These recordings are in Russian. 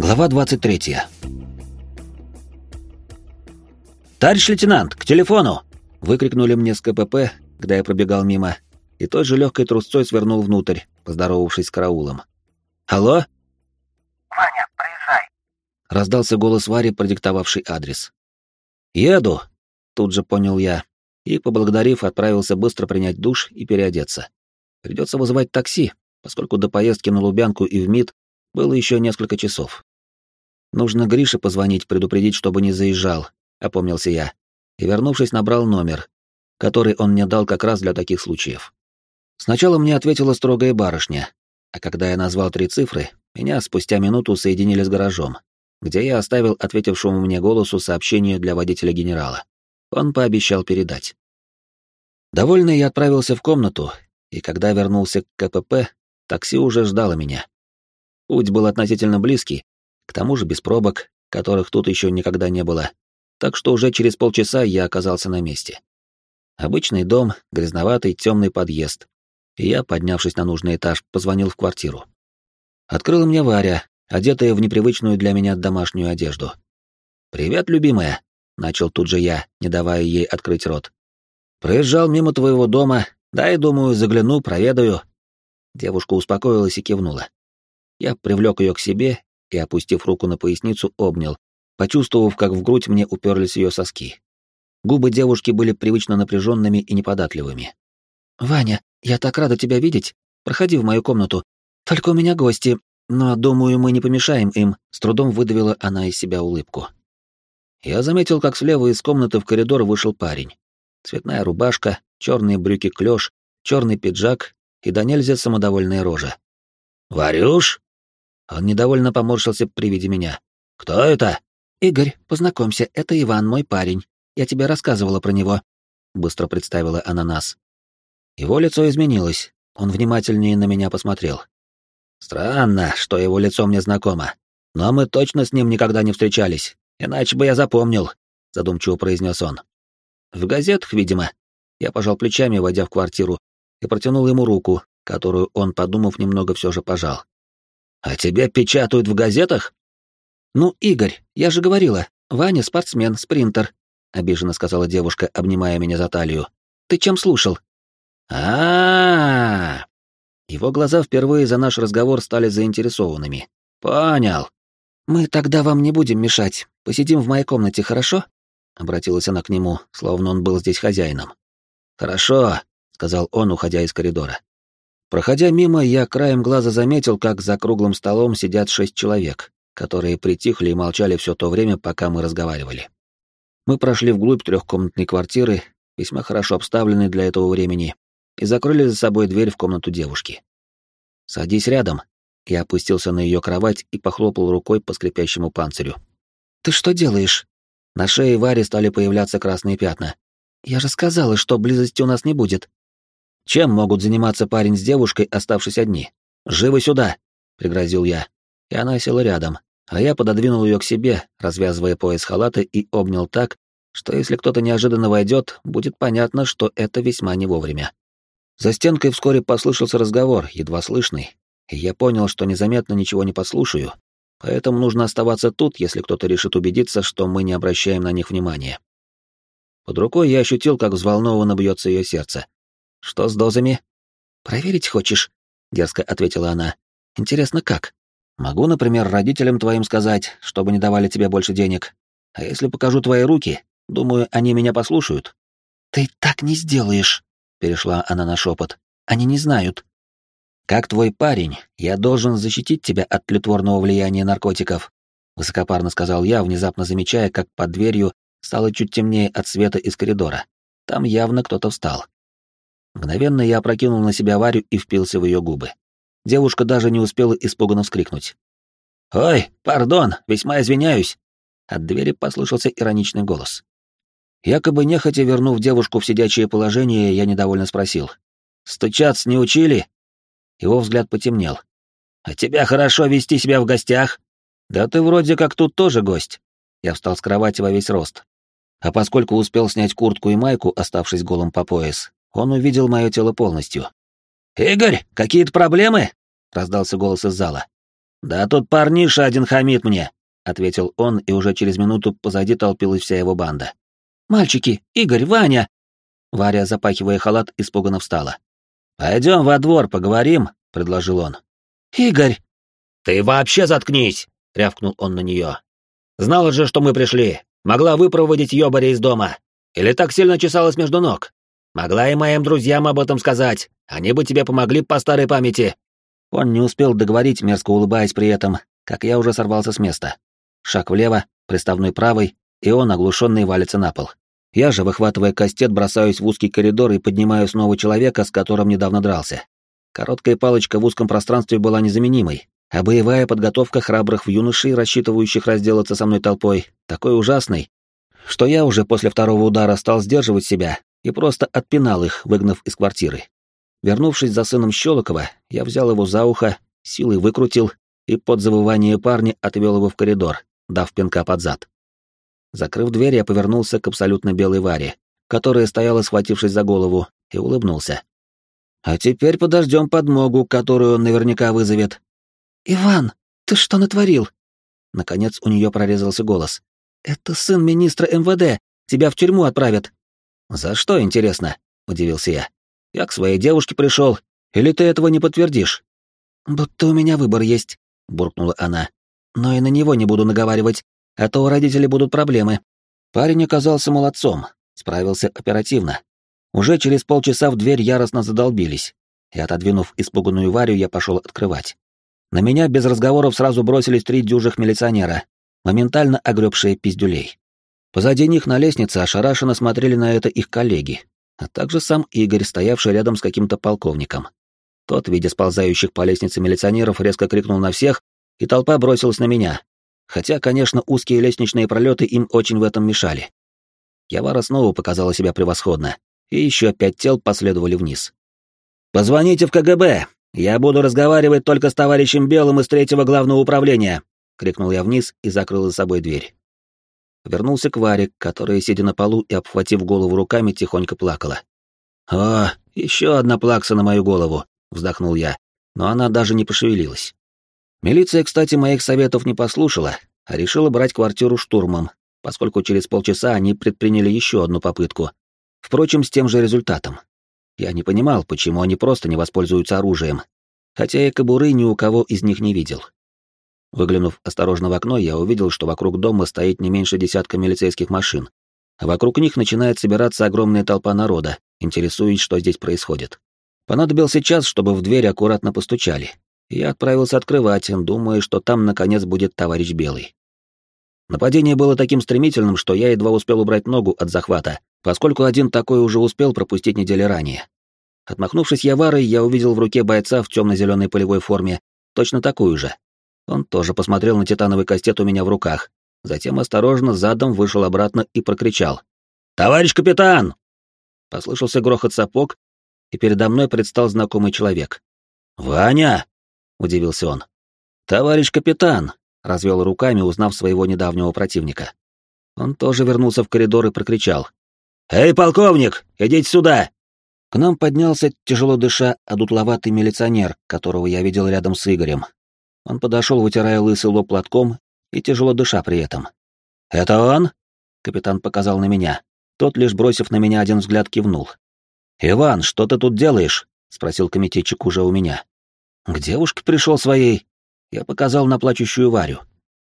Глава 23. «Товарищ лейтенант, к телефону!» — выкрикнули мне с КПП, когда я пробегал мимо, и той же легкой трусцой свернул внутрь, поздоровавшись с караулом. «Алло?» «Ваня, приезжай!» — раздался голос Вари, продиктовавший адрес. «Еду!» — тут же понял я, и, поблагодарив, отправился быстро принять душ и переодеться. Придется вызывать такси, поскольку до поездки на Лубянку и в МИД было еще несколько часов. Нужно Грише позвонить, предупредить, чтобы не заезжал, опомнился я, и, вернувшись, набрал номер, который он мне дал как раз для таких случаев. Сначала мне ответила строгая барышня, а когда я назвал три цифры, меня спустя минуту соединили с гаражом, где я оставил ответившему мне голосу сообщение для водителя генерала. Он пообещал передать. Довольный я отправился в комнату, и когда вернулся к КПП, такси уже ждало меня. Путь был относительно близкий, к тому же без пробок, которых тут еще никогда не было, так что уже через полчаса я оказался на месте. Обычный дом, грязноватый темный подъезд, и я, поднявшись на нужный этаж, позвонил в квартиру. Открыла мне Варя, одетая в непривычную для меня домашнюю одежду. «Привет, любимая», — начал тут же я, не давая ей открыть рот. «Проезжал мимо твоего дома, дай, думаю, загляну, проведаю». Девушка успокоилась и кивнула. Я привлек ее к себе и, опустив руку на поясницу, обнял, почувствовав, как в грудь мне уперлись ее соски. Губы девушки были привычно напряженными и неподатливыми. «Ваня, я так рада тебя видеть. Проходи в мою комнату. Только у меня гости, но, думаю, мы не помешаем им», — с трудом выдавила она из себя улыбку. Я заметил, как слева из комнаты в коридор вышел парень. Цветная рубашка, черные брюки клеш, черный пиджак и до нельзя самодовольная рожа. «Варюш?» Он недовольно поморщился при виде меня. «Кто это?» «Игорь, познакомься, это Иван, мой парень. Я тебе рассказывала про него», — быстро представила она нас. Его лицо изменилось, он внимательнее на меня посмотрел. «Странно, что его лицо мне знакомо. Но мы точно с ним никогда не встречались, иначе бы я запомнил», — задумчиво произнес он. «В газетах, видимо». Я пожал плечами, войдя в квартиру, и протянул ему руку, которую он, подумав, немного все же пожал. «А тебя печатают в газетах?» «Ну, Игорь, я же говорила, Ваня спортсмен, спринтер», — обиженно сказала девушка, обнимая меня за талию. «Ты чем слушал?» а, Его глаза впервые за наш разговор стали заинтересованными. «Понял». «Мы тогда вам не будем мешать. Посидим в моей комнате, хорошо?» Обратилась она к нему, словно он был здесь хозяином. «Хорошо», — сказал он, уходя из коридора. Проходя мимо, я краем глаза заметил, как за круглым столом сидят шесть человек, которые притихли и молчали все то время, пока мы разговаривали. Мы прошли вглубь трехкомнатной квартиры, весьма хорошо обставленной для этого времени, и закрыли за собой дверь в комнату девушки. «Садись рядом», — я опустился на ее кровать и похлопал рукой по скрипящему панцирю. «Ты что делаешь?» На шее Вари стали появляться красные пятна. «Я же сказала, что близости у нас не будет», чем могут заниматься парень с девушкой, оставшись одни? Живо сюда!» — пригрозил я. И она села рядом, а я пододвинул ее к себе, развязывая пояс халата и обнял так, что если кто-то неожиданно войдет, будет понятно, что это весьма не вовремя. За стенкой вскоре послышался разговор, едва слышный, и я понял, что незаметно ничего не послушаю, поэтому нужно оставаться тут, если кто-то решит убедиться, что мы не обращаем на них внимания. Под рукой я ощутил, как взволнованно бьется ее сердце. Что с дозами? Проверить хочешь? Дерзко ответила она. Интересно, как? Могу, например, родителям твоим сказать, чтобы не давали тебе больше денег. А если покажу твои руки, думаю, они меня послушают. Ты так не сделаешь, перешла она на шепот. Они не знают. Как твой парень, я должен защитить тебя от тлетворного влияния наркотиков, высокопарно сказал я, внезапно замечая, как под дверью стало чуть темнее от света из коридора. Там явно кто-то встал. Мгновенно я опрокинул на себя Варю и впился в ее губы. Девушка даже не успела испуганно вскрикнуть. «Ой, пардон, весьма извиняюсь!» От двери послышался ироничный голос. Якобы нехотя вернув девушку в сидячее положение, я недовольно спросил. «Стучаться не учили?» Его взгляд потемнел. «А тебя хорошо вести себя в гостях?» «Да ты вроде как тут тоже гость». Я встал с кровати во весь рост. А поскольку успел снять куртку и майку, оставшись голым по пояс, он увидел мое тело полностью. «Игорь, какие-то проблемы?» — раздался голос из зала. «Да тут парниша один хамит мне», — ответил он, и уже через минуту позади толпилась вся его банда. «Мальчики! Игорь! Ваня!» Варя, запахивая халат, испуганно встала. «Пойдем во двор, поговорим», — предложил он. «Игорь!» «Ты вообще заткнись!» — рявкнул он на нее. «Знала же, что мы пришли. Могла выпроводить ёбаря из дома. Или так сильно чесалась между ног. Могла и моим друзьям об этом сказать. Они бы тебе помогли по старой памяти». Он не успел договорить, мерзко улыбаясь при этом, как я уже сорвался с места. Шаг влево, приставной правой, и он, оглушенный, валится на пол. Я же, выхватывая кастет, бросаюсь в узкий коридор и поднимаю снова человека, с которым недавно дрался. Короткая палочка в узком пространстве была незаменимой, а боевая подготовка храбрых в юношей, рассчитывающих разделаться со мной толпой, такой ужасной, что я уже после второго удара стал сдерживать себя и просто отпинал их, выгнав из квартиры. Вернувшись за сыном Щелокова, я взял его за ухо, силой выкрутил и под завывание парня отвел его в коридор, дав пинка под зад. Закрыв дверь, я повернулся к абсолютно белой Варе, которая стояла, схватившись за голову, и улыбнулся. «А теперь подождем подмогу, которую он наверняка вызовет». «Иван, ты что натворил?» Наконец у нее прорезался голос. «Это сын министра МВД. Тебя в тюрьму отправят». «За что, интересно?» — удивился я. «Я к своей девушке пришел. Или ты этого не подтвердишь?» «Будто у меня выбор есть», — буркнула она. «Но и на него не буду наговаривать, а то у родителей будут проблемы». Парень оказался молодцом, справился оперативно. Уже через полчаса в дверь яростно задолбились, и, отодвинув испуганную Варю, я пошел открывать. На меня без разговоров сразу бросились три дюжих милиционера, моментально огребшие пиздюлей. Позади них на лестнице ошарашенно смотрели на это их коллеги, а также сам Игорь, стоявший рядом с каким-то полковником. Тот, видя сползающих по лестнице милиционеров, резко крикнул на всех, и толпа бросилась на меня. Хотя, конечно, узкие лестничные пролеты им очень в этом мешали. Явара снова показала себя превосходно, и еще пять тел последовали вниз. «Позвоните в КГБ! Я буду разговаривать только с товарищем Белым из третьего главного управления!» — крикнул я вниз и закрыл за собой дверь. Вернулся к Варе, которая, сидя на полу и обхватив голову руками, тихонько плакала. «О, еще одна плакса на мою голову!» — вздохнул я, но она даже не пошевелилась. Милиция, кстати, моих советов не послушала, а решила брать квартиру штурмом, поскольку через полчаса они предприняли еще одну попытку. Впрочем, с тем же результатом. Я не понимал, почему они просто не воспользуются оружием, хотя и кобуры ни у кого из них не видел. Выглянув осторожно в окно, я увидел, что вокруг дома стоит не меньше десятка милицейских машин, а вокруг них начинает собираться огромная толпа народа, интересуясь, что здесь происходит. Понадобился час, чтобы в дверь аккуратно постучали, я отправился открывать, думая, что там, наконец, будет товарищ Белый. Нападение было таким стремительным, что я едва успел убрать ногу от захвата, поскольку один такой уже успел пропустить недели ранее. Отмахнувшись яварой, я увидел в руке бойца в темно-зеленой полевой форме, точно такую же, он тоже посмотрел на титановый кастет у меня в руках, затем осторожно задом вышел обратно и прокричал. «Товарищ капитан!» Послышался грохот сапог, и передо мной предстал знакомый человек. «Ваня!» — удивился он. «Товарищ капитан!» — развел руками, узнав своего недавнего противника. Он тоже вернулся в коридор и прокричал. «Эй, полковник, идите сюда!» К нам поднялся, тяжело дыша, одутловатый милиционер, которого я видел рядом с Игорем, он подошел, вытирая лысый лоб платком и тяжело дыша при этом. «Это он?» — капитан показал на меня. Тот, лишь бросив на меня один взгляд, кивнул. «Иван, что ты тут делаешь?» — спросил комитетчик уже у меня. «К девушке пришел своей». Я показал на плачущую Варю.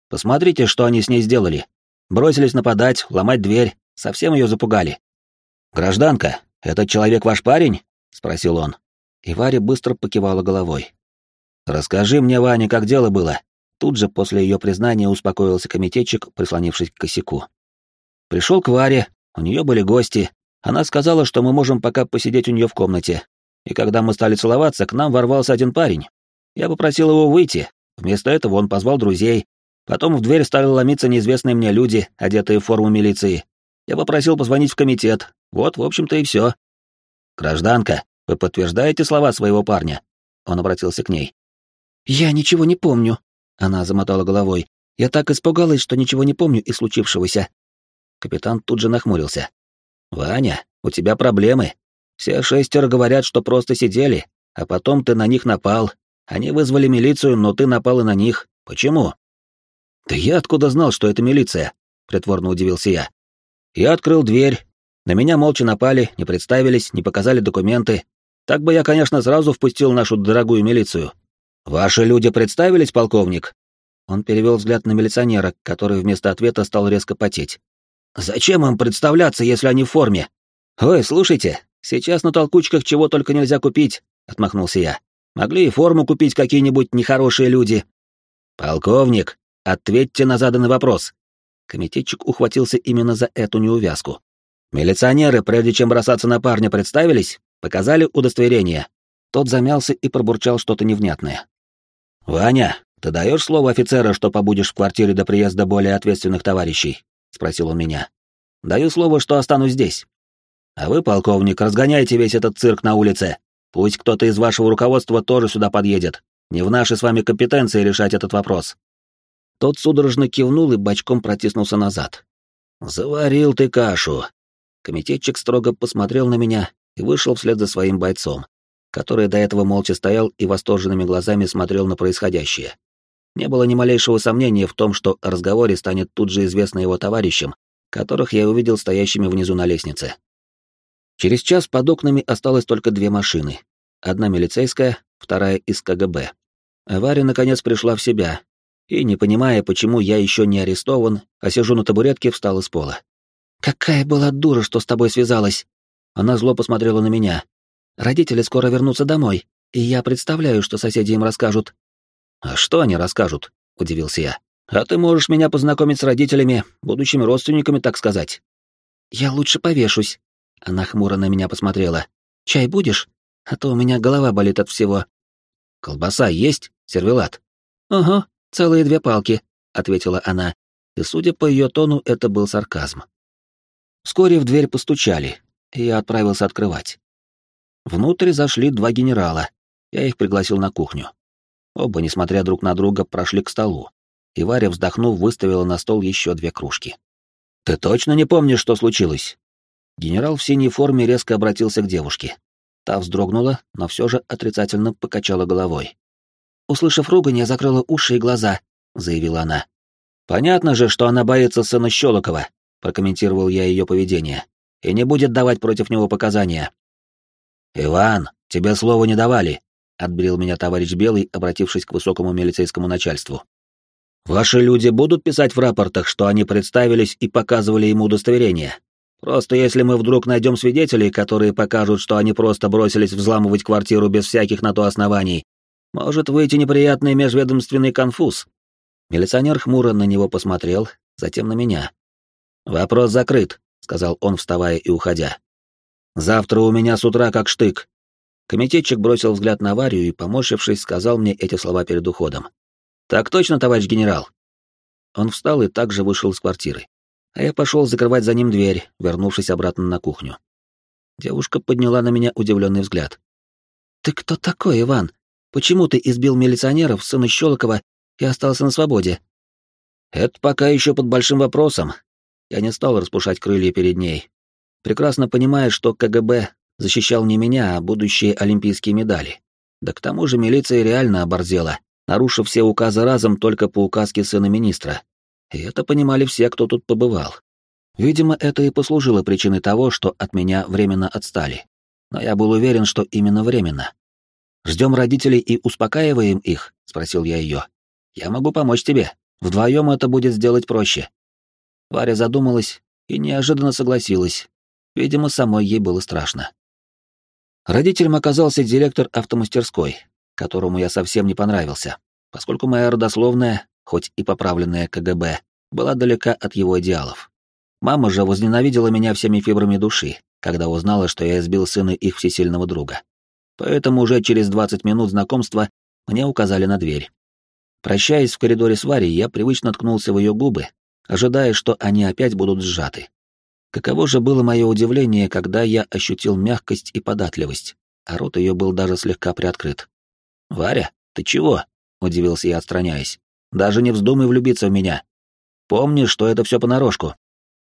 «Посмотрите, что они с ней сделали. Бросились нападать, ломать дверь, совсем ее запугали». «Гражданка, этот человек ваш парень?» — спросил он. И Варя быстро покивала головой. «Расскажи мне, Ваня, как дело было». Тут же после ее признания успокоился комитетчик, прислонившись к косяку. Пришел к Варе, у нее были гости. Она сказала, что мы можем пока посидеть у нее в комнате. И когда мы стали целоваться, к нам ворвался один парень. Я попросил его выйти. Вместо этого он позвал друзей. Потом в дверь стали ломиться неизвестные мне люди, одетые в форму милиции. Я попросил позвонить в комитет. Вот, в общем-то, и все. «Гражданка, вы подтверждаете слова своего парня?» Он обратился к ней. «Я ничего не помню», — она замотала головой. «Я так испугалась, что ничего не помню из случившегося». Капитан тут же нахмурился. «Ваня, у тебя проблемы. Все шестеро говорят, что просто сидели, а потом ты на них напал, Они вызвали милицию, но ты напала на них. Почему?» «Да я откуда знал, что это милиция?» — притворно удивился я. «Я открыл дверь. На меня молча напали, не представились, не показали документы. Так бы я, конечно, сразу впустил нашу дорогую милицию. Ваши люди представились, полковник?» Он перевел взгляд на милиционера, который вместо ответа стал резко потеть. «Зачем им представляться, если они в форме?» «Ой, слушайте, сейчас на толкучках чего только нельзя купить», — отмахнулся я. «Могли и форму купить какие-нибудь нехорошие люди». «Полковник, ответьте на заданный вопрос». Комитетчик ухватился именно за эту неувязку. «Милиционеры, прежде чем бросаться на парня, представились? Показали удостоверение?» Тот замялся и пробурчал что-то невнятное. «Ваня, ты даешь слово офицера, что побудешь в квартире до приезда более ответственных товарищей?» — спросил он меня. «Даю слово, что останусь здесь. А вы, полковник, разгоняйте весь этот цирк на улице. Пусть кто-то из вашего руководства тоже сюда подъедет. Не в нашей с вами компетенции решать этот вопрос». Тот судорожно кивнул и бочком протиснулся назад. «Заварил ты кашу!» Комитетчик строго посмотрел на меня и вышел вслед за своим бойцом, который до этого молча стоял и восторженными глазами смотрел на происходящее. Не было ни малейшего сомнения в том, что разговоре станет тут же известно его товарищам, которых я увидел стоящими внизу на лестнице. Через час под окнами осталось только две машины. Одна милицейская, вторая из КГБ. Авария наконец пришла в себя, и, не понимая, почему я еще не арестован, а сижу на табуретке, встал из пола. «Какая была дура, что с тобой связалась!» Она зло посмотрела на меня. «Родители скоро вернутся домой, и я представляю, что соседи им расскажут. «А что они расскажут?» — удивился я. «А ты можешь меня познакомить с родителями, будущими родственниками, так сказать». «Я лучше повешусь». Она хмуро на меня посмотрела. «Чай будешь? А то у меня голова болит от всего». «Колбаса есть? Сервелат?» «Ага, целые две палки», — ответила она, и, судя по ее тону, это был сарказм. Вскоре в дверь постучали, и я отправился открывать. Внутрь зашли два генерала. Я их пригласил на кухню. Оба, несмотря друг на друга, прошли к столу, и Варя, вздохнув, выставила на стол еще две кружки. «Ты точно не помнишь, что случилось?» Генерал в синей форме резко обратился к девушке. Та вздрогнула, но все же отрицательно покачала головой. Услышав ругань, я закрыла уши и глаза, заявила она. Понятно же, что она боится сына Щелокова, прокомментировал я ее поведение, и не будет давать против него показания. Иван, тебе слова не давали, — отбрил меня товарищ Белый, обратившись к высокому милицейскому начальству. «Ваши люди будут писать в рапортах, что они представились и показывали ему удостоверение? Просто если мы вдруг найдем свидетелей, которые покажут, что они просто бросились взламывать квартиру без всяких на то оснований, может выйти неприятный межведомственный конфуз». Милиционер хмуро на него посмотрел, затем на меня. «Вопрос закрыт», — сказал он, вставая и уходя. «Завтра у меня с утра как штык. Комитетчик бросил взгляд на Варю и, поморщившись, сказал мне эти слова перед уходом. «Так точно, товарищ генерал!» Он встал и также вышел из квартиры. А я пошел закрывать за ним дверь, вернувшись обратно на кухню. Девушка подняла на меня удивленный взгляд. «Ты кто такой, Иван? Почему ты избил милиционеров, сына Щелокова, и остался на свободе?» «Это пока еще под большим вопросом. Я не стал распушать крылья перед ней, прекрасно понимая, что КГБ защищал не меня, а будущие олимпийские медали. Да к тому же милиция реально оборзела, нарушив все указы разом только по указке сына министра. И это понимали все, кто тут побывал. Видимо, это и послужило причиной того, что от меня временно отстали. Но я был уверен, что именно временно. «Ждем родителей и успокаиваем их?» — спросил я ее. «Я могу помочь тебе. Вдвоем это будет сделать проще». Варя задумалась и неожиданно согласилась. Видимо, самой ей было страшно. Родителем оказался директор автомастерской, которому я совсем не понравился, поскольку моя родословная, хоть и поправленная КГБ, была далека от его идеалов. Мама же возненавидела меня всеми фибрами души, когда узнала, что я избил сына их всесильного друга. Поэтому уже через 20 минут знакомства мне указали на дверь. Прощаясь в коридоре с Варей, я привычно ткнулся в ее губы, ожидая, что они опять будут сжаты. Каково же было мое удивление, когда я ощутил мягкость и податливость, а рот ее был даже слегка приоткрыт. «Варя, ты чего?» — удивился я, отстраняясь. «Даже не вздумай влюбиться в меня. Помни, что это все понарошку».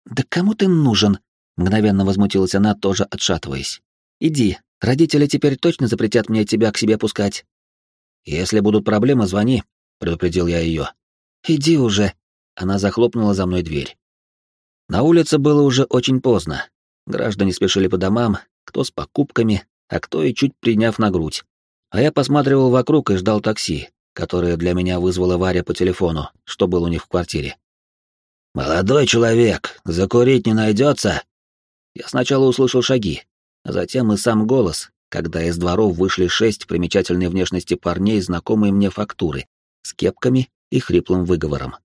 «Да кому ты нужен?» — мгновенно возмутилась она, тоже отшатываясь. «Иди, родители теперь точно запретят мне тебя к себе пускать». Если будут проблемы, звони, предупредил я ее. Иди уже. Она захлопнула за мной дверь. На улице было уже очень поздно. Граждане спешили по домам, кто с покупками, а кто и чуть приняв на грудь. А я посматривал вокруг и ждал такси, которое для меня вызвала Варя по телефону, что был у них в квартире. «Молодой человек, закурить не найдется?» Я сначала услышал шаги, а затем и сам голос, когда из дворов вышли шесть примечательной внешности парней знакомой мне фактуры, с кепками и хриплым выговором.